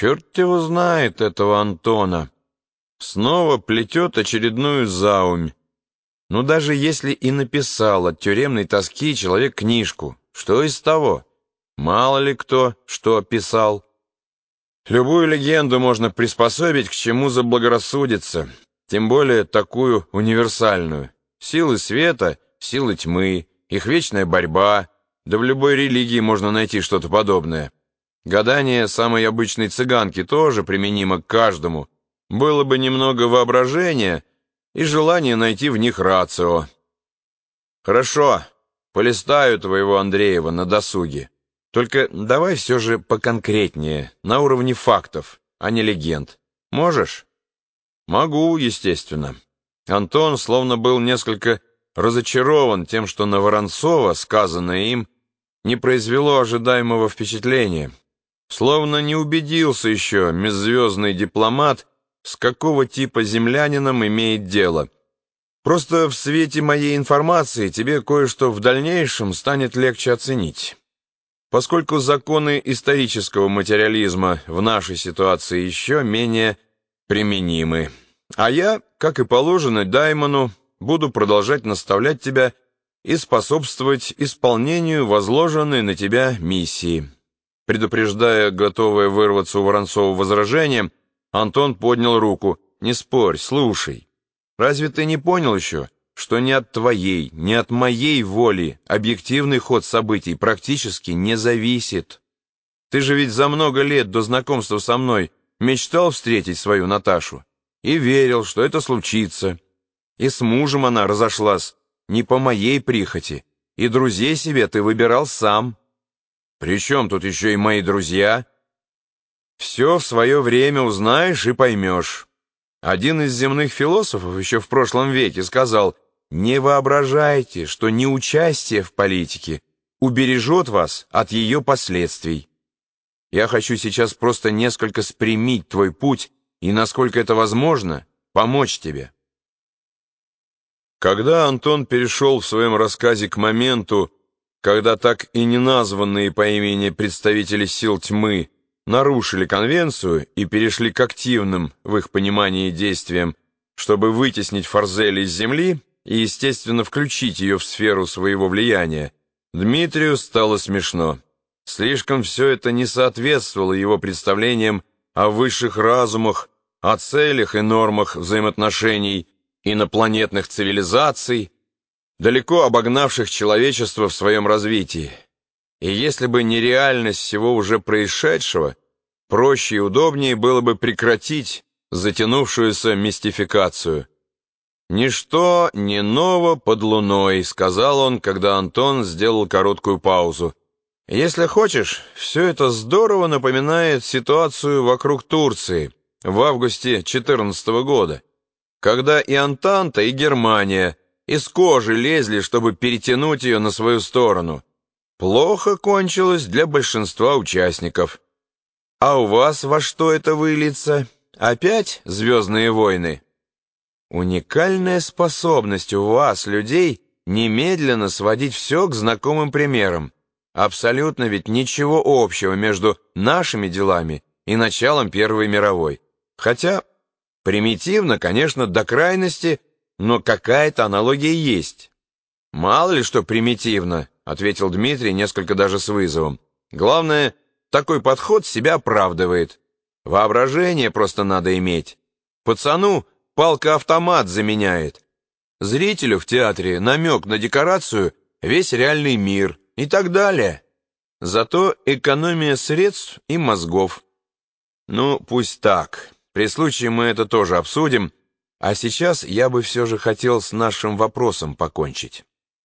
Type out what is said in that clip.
Черт его знает, этого Антона. Снова плетет очередную заумь. Ну, даже если и написал от тюремной тоски человек книжку, что из того? Мало ли кто что писал. Любую легенду можно приспособить к чему заблагорассудится, тем более такую универсальную. Силы света, силы тьмы, их вечная борьба, да в любой религии можно найти что-то подобное. Гадание самой обычной цыганки тоже применимо к каждому. Было бы немного воображения и желание найти в них рацио. Хорошо, полистаю твоего Андреева на досуге. Только давай все же поконкретнее, на уровне фактов, а не легенд. Можешь? Могу, естественно. Антон словно был несколько разочарован тем, что на Воронцова сказанное им не произвело ожидаемого впечатления. Словно не убедился еще межзвездный дипломат, с какого типа землянином имеет дело. Просто в свете моей информации тебе кое-что в дальнейшем станет легче оценить. Поскольку законы исторического материализма в нашей ситуации еще менее применимы. А я, как и положено Даймону, буду продолжать наставлять тебя и способствовать исполнению возложенной на тебя миссии. Предупреждая, готовое вырваться у Воронцова возражение, Антон поднял руку. «Не спорь, слушай. Разве ты не понял еще, что ни от твоей, ни от моей воли объективный ход событий практически не зависит? Ты же ведь за много лет до знакомства со мной мечтал встретить свою Наташу и верил, что это случится. И с мужем она разошлась не по моей прихоти, и друзей себе ты выбирал сам». Причем тут еще и мои друзья? Все в свое время узнаешь и поймешь. Один из земных философов еще в прошлом веке сказал, не воображайте, что неучастие в политике убережет вас от ее последствий. Я хочу сейчас просто несколько спрямить твой путь и, насколько это возможно, помочь тебе. Когда Антон перешел в своем рассказе к моменту, когда так и не названные по имени представители сил тьмы нарушили конвенцию и перешли к активным, в их понимании, действиям, чтобы вытеснить Фарзель из земли и, естественно, включить ее в сферу своего влияния, Дмитрию стало смешно. Слишком все это не соответствовало его представлениям о высших разумах, о целях и нормах взаимоотношений инопланетных цивилизаций, далеко обогнавших человечество в своем развитии. И если бы не реальность всего уже происшедшего, проще и удобнее было бы прекратить затянувшуюся мистификацию. «Ничто не ново под луной», — сказал он, когда Антон сделал короткую паузу. «Если хочешь, все это здорово напоминает ситуацию вокруг Турции в августе 14 года, когда и Антанта, и Германия — из кожи лезли, чтобы перетянуть ее на свою сторону. Плохо кончилось для большинства участников. А у вас во что это выльется? Опять «Звездные войны»? Уникальная способность у вас, людей, немедленно сводить все к знакомым примерам. Абсолютно ведь ничего общего между нашими делами и началом Первой мировой. Хотя, примитивно, конечно, до крайности – но какая-то аналогия есть. «Мало ли что примитивно», — ответил Дмитрий несколько даже с вызовом. «Главное, такой подход себя оправдывает. Воображение просто надо иметь. Пацану палка-автомат заменяет. Зрителю в театре намек на декорацию, весь реальный мир и так далее. Зато экономия средств и мозгов. Ну, пусть так. При случае мы это тоже обсудим, а сейчас я бы все же хотел с нашим вопросом покончить.